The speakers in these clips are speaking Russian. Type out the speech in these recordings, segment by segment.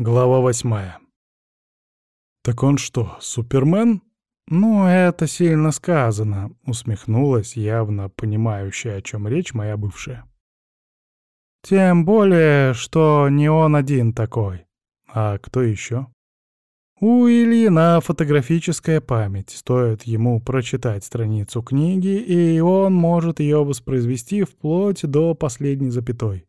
Глава восьмая. «Так он что, Супермен?» «Ну, это сильно сказано», — усмехнулась, явно понимающая, о чем речь моя бывшая. «Тем более, что не он один такой. А кто еще?» У Ильина фотографическая память. Стоит ему прочитать страницу книги, и он может ее воспроизвести вплоть до последней запятой.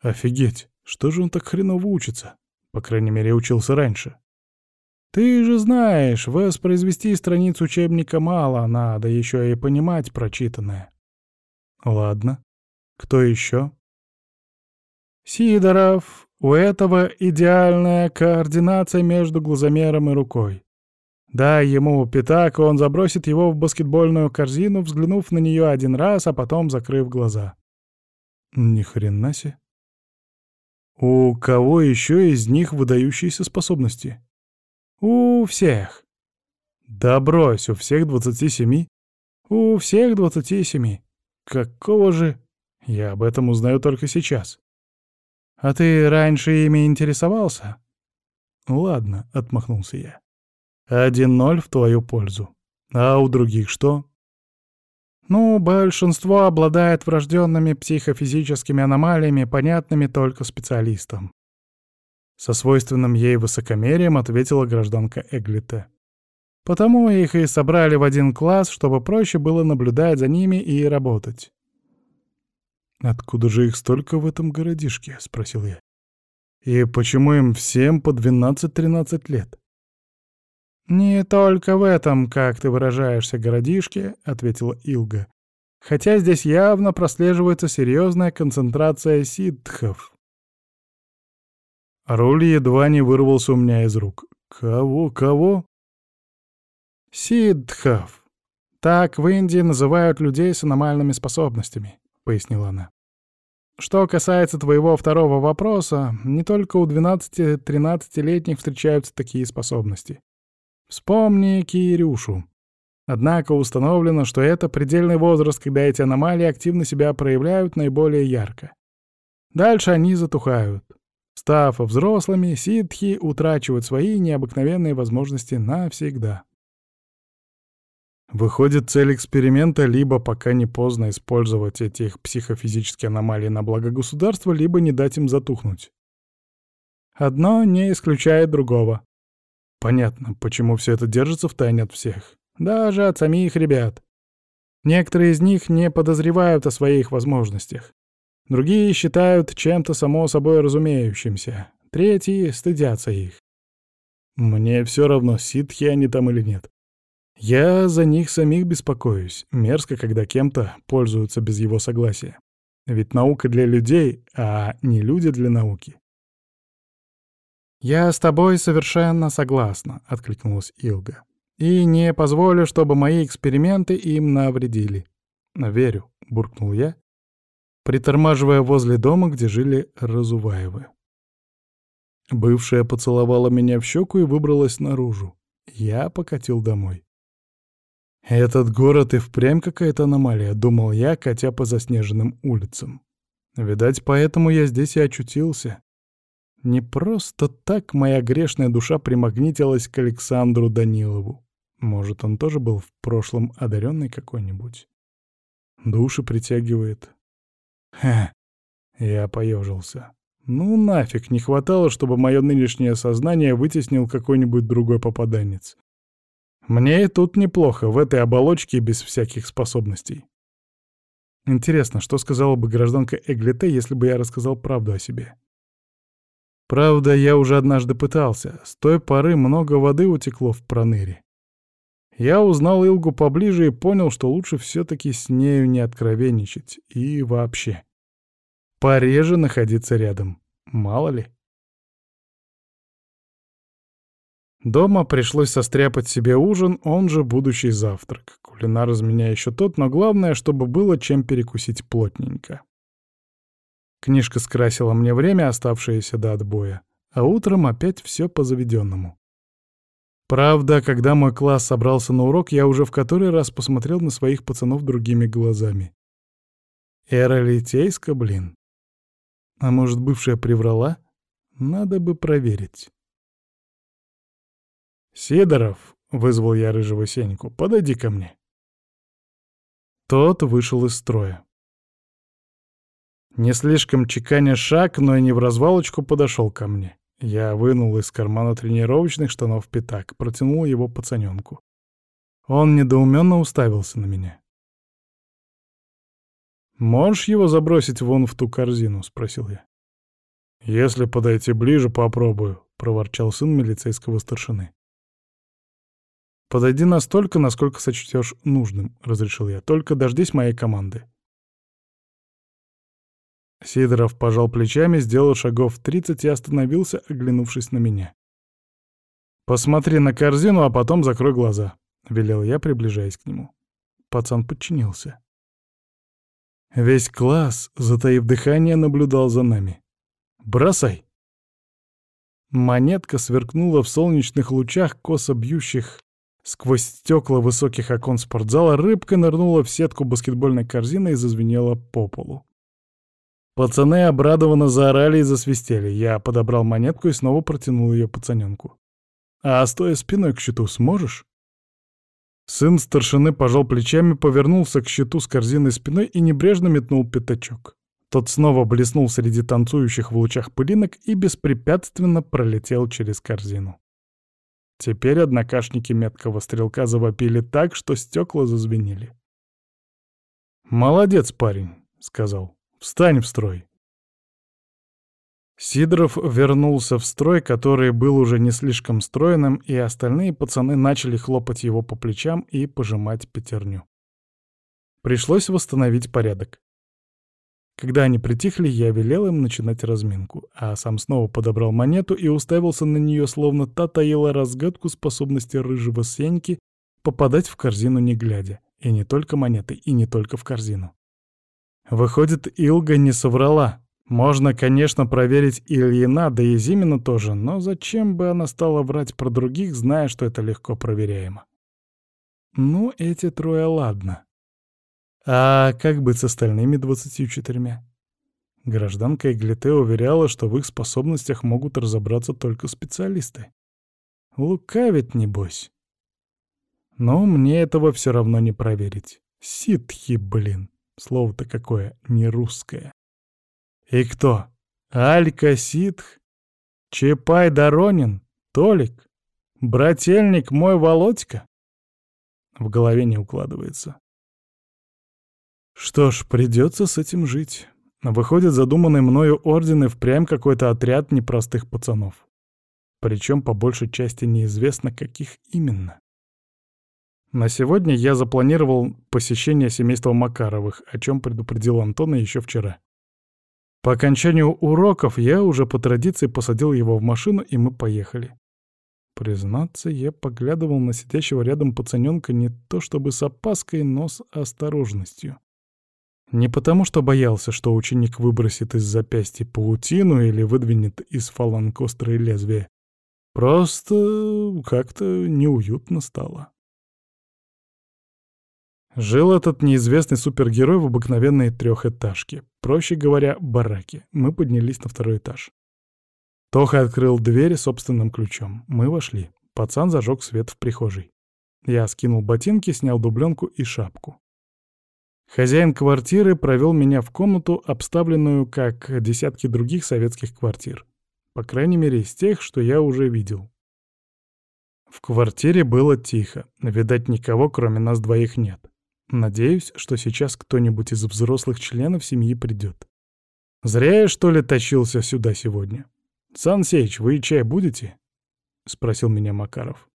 Офигеть! Что же он так хреново учится? По крайней мере, учился раньше. Ты же знаешь, воспроизвести страницу учебника мало, надо еще и понимать прочитанное. Ладно. Кто еще? Сидоров. У этого идеальная координация между глазомером и рукой. Дай ему пятак, и он забросит его в баскетбольную корзину, взглянув на нее один раз, а потом закрыв глаза. Ни хрена себе. У кого еще из них выдающиеся способности? У всех. Да брось, у всех двадцати семи? У всех двадцати семи. Какого же... Я об этом узнаю только сейчас. А ты раньше ими интересовался? Ладно, отмахнулся я. Один ноль в твою пользу. А у других что? Ну, большинство обладает врожденными психофизическими аномалиями, понятными только специалистам. Со свойственным ей высокомерием ответила гражданка Эглите. Потому их и собрали в один класс, чтобы проще было наблюдать за ними и работать. «Откуда же их столько в этом городишке?» — спросил я. «И почему им всем по 12-13 лет?» «Не только в этом, как ты выражаешься, городишке», — ответила Илга. «Хотя здесь явно прослеживается серьезная концентрация ситхов». Руль едва не вырвался у меня из рук. «Кого, кого?» «Сиддхов. Так в Индии называют людей с аномальными способностями», — пояснила она. «Что касается твоего второго вопроса, не только у 12-13-летних встречаются такие способности. Вспомни Кирюшу. Однако установлено, что это предельный возраст, когда эти аномалии активно себя проявляют наиболее ярко. Дальше они затухают. Став взрослыми, ситхи утрачивают свои необыкновенные возможности навсегда. Выходит, цель эксперимента либо пока не поздно использовать этих психофизических аномалий на благо государства, либо не дать им затухнуть. Одно не исключает другого. Понятно, почему все это держится в тайне от всех. Даже от самих ребят. Некоторые из них не подозревают о своих возможностях. Другие считают чем-то само собой разумеющимся. Третьи стыдятся их. Мне все равно, ситхи они там или нет. Я за них самих беспокоюсь. Мерзко, когда кем-то пользуются без его согласия. Ведь наука для людей, а не люди для науки. «Я с тобой совершенно согласна», — откликнулась Илга. «И не позволю, чтобы мои эксперименты им навредили». «Верю», — буркнул я, притормаживая возле дома, где жили Разуваевы. Бывшая поцеловала меня в щеку и выбралась наружу. Я покатил домой. «Этот город и впрямь какая-то аномалия», — думал я, катя по заснеженным улицам. Видать, поэтому я здесь и очутился. Не просто так моя грешная душа примагнитилась к Александру Данилову. Может, он тоже был в прошлом одаренный какой-нибудь? Души притягивает. Хе, я поежился. Ну нафиг, не хватало, чтобы мое нынешнее сознание вытеснил какой-нибудь другой попаданец. Мне и тут неплохо, в этой оболочке без всяких способностей. Интересно, что сказала бы гражданка Эглите, если бы я рассказал правду о себе? Правда, я уже однажды пытался. С той поры много воды утекло в проныре. Я узнал Илгу поближе и понял, что лучше все-таки с нею не откровенничать. И вообще. Пореже находиться рядом. Мало ли. Дома пришлось состряпать себе ужин, он же будущий завтрак. Кулинар из меня еще тот, но главное, чтобы было чем перекусить плотненько. Книжка скрасила мне время, оставшееся до отбоя, а утром опять все по заведенному. Правда, когда мой класс собрался на урок, я уже в который раз посмотрел на своих пацанов другими глазами. Эра Литейска, блин. А может, бывшая приврала? Надо бы проверить. «Сидоров!» — вызвал я рыжего Сеньку. «Подойди ко мне». Тот вышел из строя. Не слишком чеканя шаг, но и не в развалочку подошел ко мне. Я вынул из кармана тренировочных штанов пятак, протянул его пацаненку. Он недоуменно уставился на меня. «Можешь его забросить вон в ту корзину?» — спросил я. «Если подойти ближе, попробую», — проворчал сын милицейского старшины. «Подойди настолько, насколько сочтешь нужным», — разрешил я. «Только дождись моей команды». Сидоров пожал плечами, сделал шагов тридцать и остановился, оглянувшись на меня. «Посмотри на корзину, а потом закрой глаза», — велел я, приближаясь к нему. Пацан подчинился. Весь класс, затаив дыхание, наблюдал за нами. «Бросай!» Монетка сверкнула в солнечных лучах, косо бьющих сквозь стекла высоких окон спортзала, рыбка нырнула в сетку баскетбольной корзины и зазвенела по полу. Пацаны обрадованно заорали и засвистели. Я подобрал монетку и снова протянул ее пацаненку. «А стоя спиной к щиту сможешь?» Сын старшины пожал плечами, повернулся к щиту с корзиной спиной и небрежно метнул пятачок. Тот снова блеснул среди танцующих в лучах пылинок и беспрепятственно пролетел через корзину. Теперь однокашники меткого стрелка завопили так, что стекла зазвенели. «Молодец, парень», — сказал. Встань в строй!» Сидоров вернулся в строй, который был уже не слишком стройным, и остальные пацаны начали хлопать его по плечам и пожимать пятерню. Пришлось восстановить порядок. Когда они притихли, я велел им начинать разминку, а сам снова подобрал монету и уставился на нее, словно та таила разгадку способности рыжего Сеньки попадать в корзину не глядя. И не только монеты, и не только в корзину. Выходит, Илга не соврала. Можно, конечно, проверить Ильина, да и Зимина тоже, но зачем бы она стала врать про других, зная, что это легко проверяемо? Ну, эти трое ладно. А как быть с остальными двадцатью четырьмя? Гражданка Иглите уверяла, что в их способностях могут разобраться только специалисты. Лукавит, небось. Но мне этого все равно не проверить. Ситхи, блин. Слово-то какое, не русское. И кто? Алька Ситх? Чапай Доронин? Толик? Брательник мой Володька? В голове не укладывается. Что ж, придется с этим жить. Выходит, задуманный мною орден и впрямь какой-то отряд непростых пацанов. Причем по большей части неизвестно, каких именно. На сегодня я запланировал посещение семейства Макаровых, о чем предупредил Антона еще вчера. По окончанию уроков я уже по традиции посадил его в машину, и мы поехали. Признаться, я поглядывал на сидящего рядом пацаненка не то чтобы с опаской, но с осторожностью. Не потому, что боялся, что ученик выбросит из запястья паутину или выдвинет из фаланг острые лезвия. Просто как-то неуютно стало. Жил этот неизвестный супергерой в обыкновенной трехэтажке. Проще говоря, бараке. Мы поднялись на второй этаж. Тоха открыл дверь собственным ключом. Мы вошли. Пацан зажег свет в прихожей. Я скинул ботинки, снял дубленку и шапку. Хозяин квартиры провел меня в комнату, обставленную как десятки других советских квартир. По крайней мере, из тех, что я уже видел. В квартире было тихо. Видать, никого, кроме нас двоих, нет. Надеюсь, что сейчас кто-нибудь из взрослых членов семьи придет. Зря я, что ли, тащился сюда сегодня. «Сан Сеич, вы чай будете?» — спросил меня Макаров.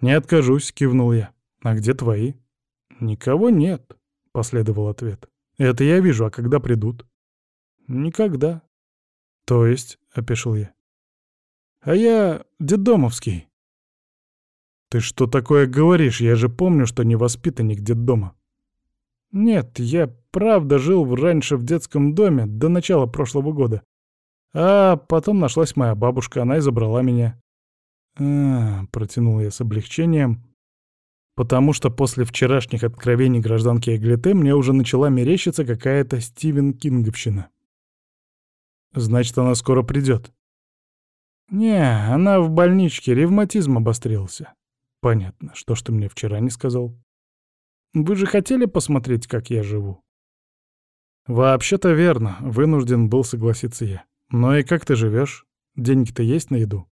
«Не откажусь», — кивнул я. «А где твои?» «Никого нет», — последовал ответ. «Это я вижу, а когда придут?» «Никогда». «То есть?» — опешил я. «А я детдомовский». «Ты что такое говоришь? Я же помню, что не воспитанник детдома». «Нет, я правда жил раньше в детском доме до начала прошлого года. А потом нашлась моя бабушка, она и забрала меня». «А, — протянул я с облегчением, потому что после вчерашних откровений гражданки Эглите мне уже начала мерещиться какая-то Стивен Кинговщина. Значит, она скоро придет. «Не, она в больничке, ревматизм обострился». «Понятно. Что ж ты мне вчера не сказал?» «Вы же хотели посмотреть, как я живу?» «Вообще-то верно», — вынужден был согласиться я. «Но и как ты живешь? Деньги-то есть на еду?»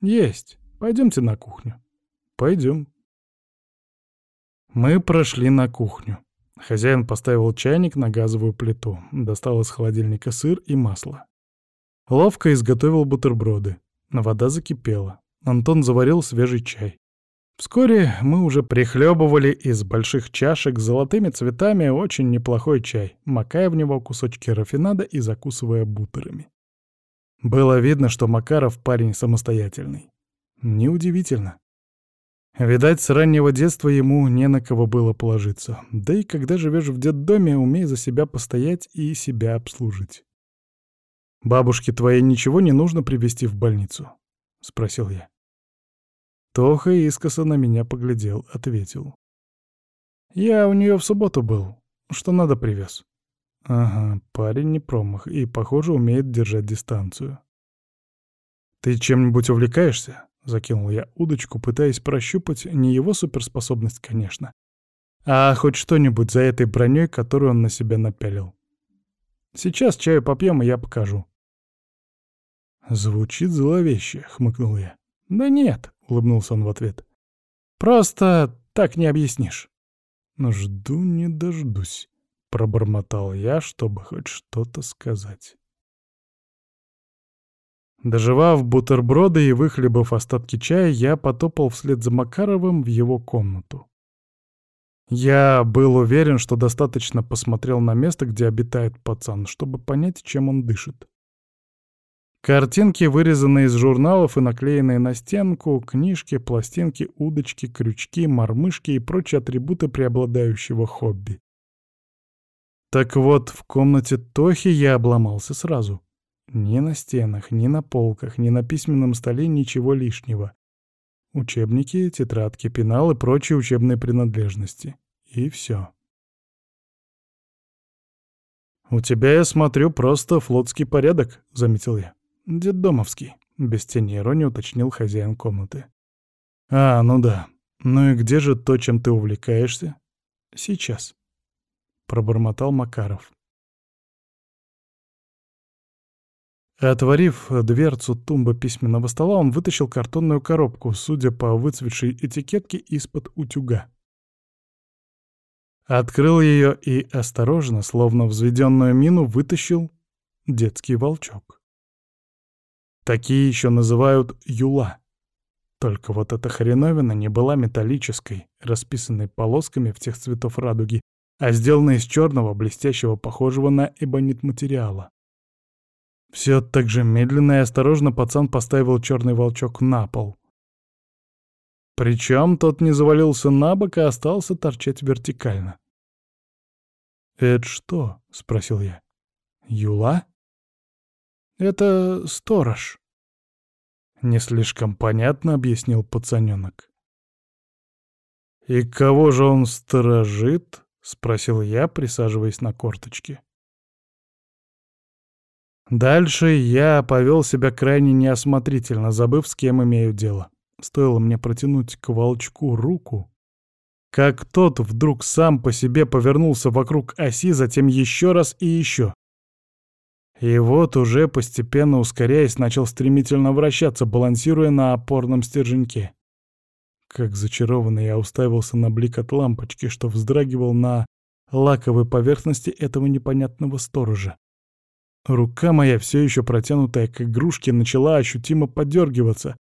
«Есть. Пойдемте на кухню». «Пойдем». Мы прошли на кухню. Хозяин поставил чайник на газовую плиту, достал из холодильника сыр и масло. Ловко изготовил бутерброды. Вода закипела. Антон заварил свежий чай. Вскоре мы уже прихлебывали из больших чашек с золотыми цветами очень неплохой чай, макая в него кусочки рафинада и закусывая бутерами. Было видно, что Макаров парень самостоятельный. Неудивительно. Видать, с раннего детства ему не на кого было положиться. Да и когда живешь в детдоме, умей за себя постоять и себя обслужить. «Бабушке твоей ничего не нужно привезти в больницу?» — спросил я. Тоха искоса на меня поглядел, ответил. «Я у нее в субботу был. Что надо, привез». «Ага, парень не промах и, похоже, умеет держать дистанцию». «Ты чем-нибудь увлекаешься?» — закинул я удочку, пытаясь прощупать не его суперспособность, конечно, а хоть что-нибудь за этой броней, которую он на себя напялил. «Сейчас чаю попьем, и я покажу». «Звучит зловеще», — хмыкнул я. «Да нет», — улыбнулся он в ответ. «Просто так не объяснишь». «Но жду не дождусь», — пробормотал я, чтобы хоть что-то сказать. Доживав бутерброды и выхлебав остатки чая, я потопал вслед за Макаровым в его комнату. Я был уверен, что достаточно посмотрел на место, где обитает пацан, чтобы понять, чем он дышит. Картинки, вырезанные из журналов и наклеенные на стенку, книжки, пластинки, удочки, крючки, мормышки и прочие атрибуты преобладающего хобби. Так вот, в комнате Тохи я обломался сразу. Ни на стенах, ни на полках, ни на письменном столе ничего лишнего. Учебники, тетрадки, пенал и прочие учебные принадлежности. И все. «У тебя, я смотрю, просто флотский порядок», — заметил я. «Детдомовский», — без тени иронии уточнил хозяин комнаты. «А, ну да. Ну и где же то, чем ты увлекаешься?» «Сейчас», — пробормотал Макаров. Отворив дверцу тумбы письменного стола, он вытащил картонную коробку, судя по выцветшей этикетке, из-под утюга. Открыл ее и осторожно, словно взведенную мину, вытащил детский волчок. Такие еще называют юла. Только вот эта хреновина не была металлической, расписанной полосками в тех цветов радуги, а сделана из черного, блестящего, похожего на эбонит материала. Все так же медленно и осторожно пацан поставил черный волчок на пол. Причем тот не завалился на бок, а остался торчать вертикально. «Это что?» — спросил я. «Юла?» «Это сторож», — не слишком понятно объяснил пацанёнок. «И кого же он сторожит?» — спросил я, присаживаясь на корточки. Дальше я повел себя крайне неосмотрительно, забыв, с кем имею дело. Стоило мне протянуть к волчку руку, как тот вдруг сам по себе повернулся вокруг оси, затем еще раз и еще. И вот уже постепенно ускоряясь, начал стремительно вращаться, балансируя на опорном стерженьке. Как зачарованный я уставился на блик от лампочки, что вздрагивал на лаковой поверхности этого непонятного сторожа. Рука моя, все еще протянутая к игрушке, начала ощутимо подергиваться,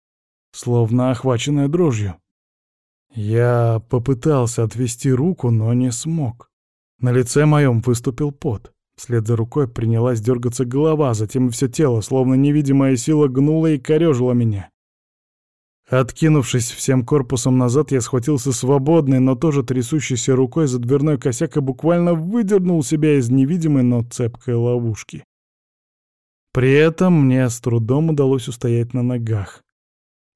словно охваченная дрожью. Я попытался отвести руку, но не смог. На лице моем выступил пот. Вслед за рукой принялась дергаться голова, затем и все тело, словно невидимая сила гнула и корежила меня. Откинувшись всем корпусом назад, я схватился свободной, но тоже трясущейся рукой за дверной косяк и буквально выдернул себя из невидимой, но цепкой ловушки. При этом мне с трудом удалось устоять на ногах.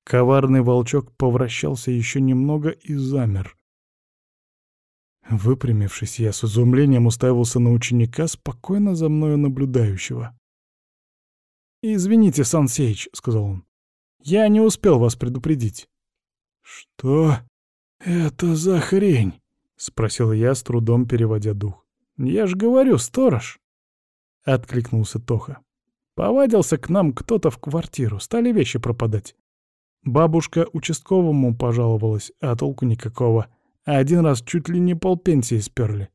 Коварный волчок повращался еще немного и замер. Выпрямившись, я с изумлением уставился на ученика, спокойно за мною наблюдающего. «Извините, Сан Сейч», — сказал он. Я не успел вас предупредить». «Что это за хрень?» — спросил я, с трудом переводя дух. «Я ж говорю, сторож!» — откликнулся Тоха. Повадился к нам кто-то в квартиру, стали вещи пропадать. Бабушка участковому пожаловалась, а толку никакого. Один раз чуть ли не полпенсии сперли.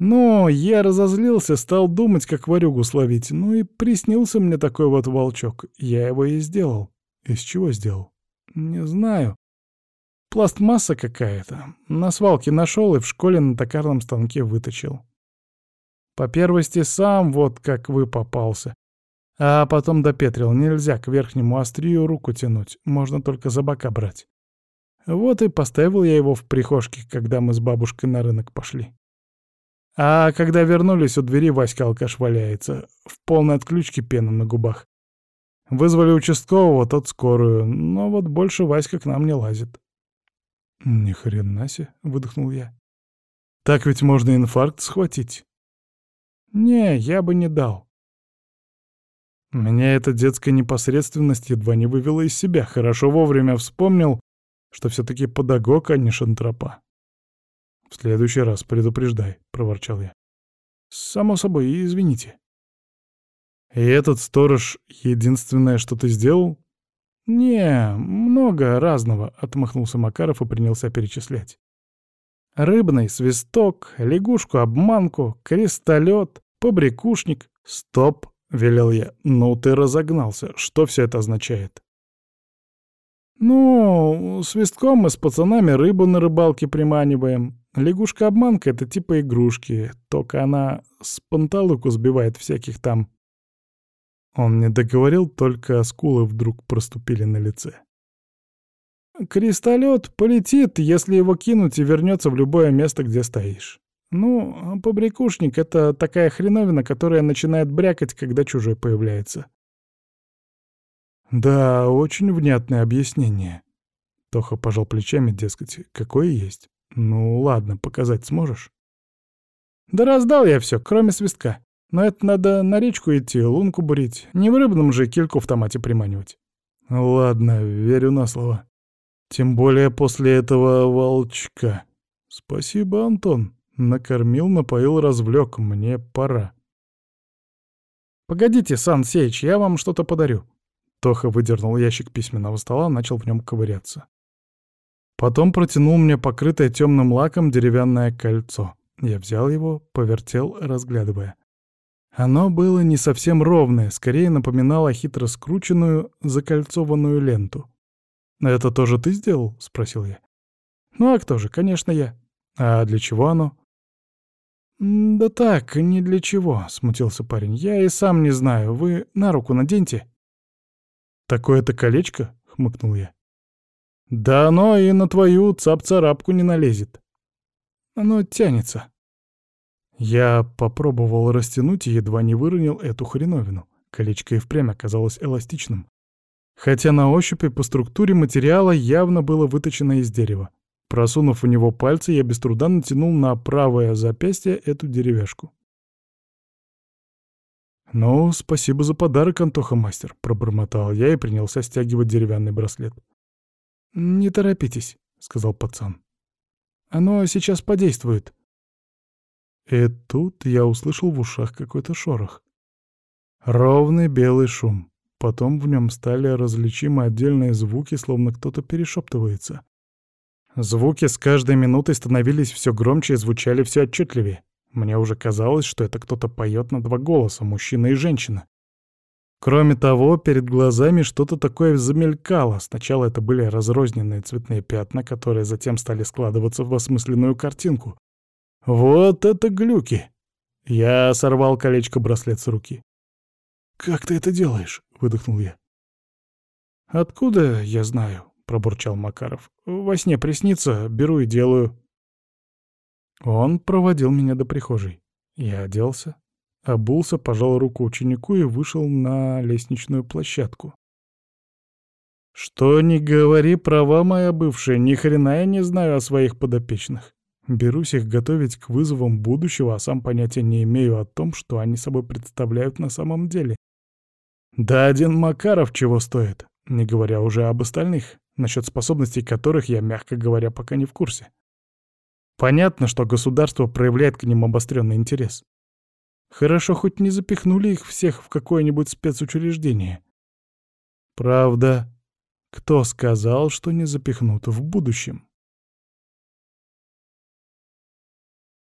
Ну, я разозлился, стал думать, как варюгу словить. Ну и приснился мне такой вот волчок. Я его и сделал. Из чего сделал? Не знаю. Пластмасса какая-то. На свалке нашел и в школе на токарном станке выточил. По первости сам вот как вы попался. А потом допетрил. Нельзя к верхнему острию руку тянуть. Можно только за бока брать. Вот и поставил я его в прихожке, когда мы с бабушкой на рынок пошли. А когда вернулись, у двери Васька алкаш валяется, в полной отключке пена на губах. Вызвали участкового, тот скорую, но вот больше Васька к нам не лазит. «Ни хрена себе», — выдохнул я. «Так ведь можно инфаркт схватить». «Не, я бы не дал». Меня эта детская непосредственность едва не вывела из себя. Хорошо вовремя вспомнил, что все-таки педагог, а не шантропа. «В следующий раз предупреждай», — проворчал я. «Само собой, извините». «И этот сторож — единственное, что ты сделал?» «Не, много разного», — отмахнулся Макаров и принялся перечислять. «Рыбный свисток, лягушку-обманку, крестолет, побрякушник. Стоп!» — велел я. «Ну ты разогнался. Что все это означает?» «Ну, свистком мы с пацанами рыбу на рыбалке приманиваем. Лягушка-обманка — это типа игрушки, только она с панталыку сбивает всяких там. Он не договорил, только скулы вдруг проступили на лице. Крестолет полетит, если его кинуть, и вернется в любое место, где стоишь. Ну, побрякушник — это такая хреновина, которая начинает брякать, когда чужой появляется. Да, очень внятное объяснение. Тоха пожал плечами, дескать, какое есть. Ну ладно, показать сможешь? Да раздал я все, кроме свистка. Но это надо на речку идти, лунку бурить. Не в рыбном же кильку в томате приманивать. Ладно, верю на слово. Тем более после этого волчка. Спасибо, Антон. Накормил, напоил, развлек. Мне пора. Погодите, Сан Сейч, я вам что-то подарю. Тоха выдернул ящик письменного стола, начал в нем ковыряться. Потом протянул мне покрытое темным лаком деревянное кольцо. Я взял его, повертел, разглядывая. Оно было не совсем ровное, скорее напоминало хитро скрученную, закольцованную ленту. «Это тоже ты сделал?» — спросил я. «Ну а кто же? Конечно, я. А для чего оно?» «Да так, не для чего», — смутился парень. «Я и сам не знаю. Вы на руку наденьте». «Такое-то колечко?» — хмыкнул я. Да оно и на твою цап-царапку не налезет. Оно тянется. Я попробовал растянуть и едва не выронил эту хреновину. Колечко и впрямь оказалось эластичным. Хотя на ощупь и по структуре материала явно было выточено из дерева. Просунув в него пальцы, я без труда натянул на правое запястье эту деревяшку. «Ну, спасибо за подарок, Антоха-мастер», — пробормотал я и принялся стягивать деревянный браслет. «Не торопитесь», — сказал пацан. «Оно сейчас подействует». И тут я услышал в ушах какой-то шорох. Ровный белый шум. Потом в нем стали различимы отдельные звуки, словно кто-то перешептывается. Звуки с каждой минутой становились все громче и звучали все отчетливее. Мне уже казалось, что это кто-то поет на два голоса, мужчина и женщина. Кроме того, перед глазами что-то такое замелькало. Сначала это были разрозненные цветные пятна, которые затем стали складываться в осмысленную картинку. Вот это глюки! Я сорвал колечко-браслет с руки. «Как ты это делаешь?» — выдохнул я. «Откуда я знаю?» — пробурчал Макаров. «Во сне приснится, беру и делаю». Он проводил меня до прихожей. Я оделся, Обулся, пожал руку ученику и вышел на лестничную площадку. Что ни говори, права моя бывшая, ни хрена я не знаю о своих подопечных. Берусь их готовить к вызовам будущего, а сам понятия не имею о том, что они собой представляют на самом деле. Да один Макаров чего стоит. Не говоря уже об остальных, насчет способностей которых я, мягко говоря, пока не в курсе. Понятно, что государство проявляет к ним обостренный интерес. Хорошо, хоть не запихнули их всех в какое-нибудь спецучреждение. Правда, кто сказал, что не запихнут в будущем?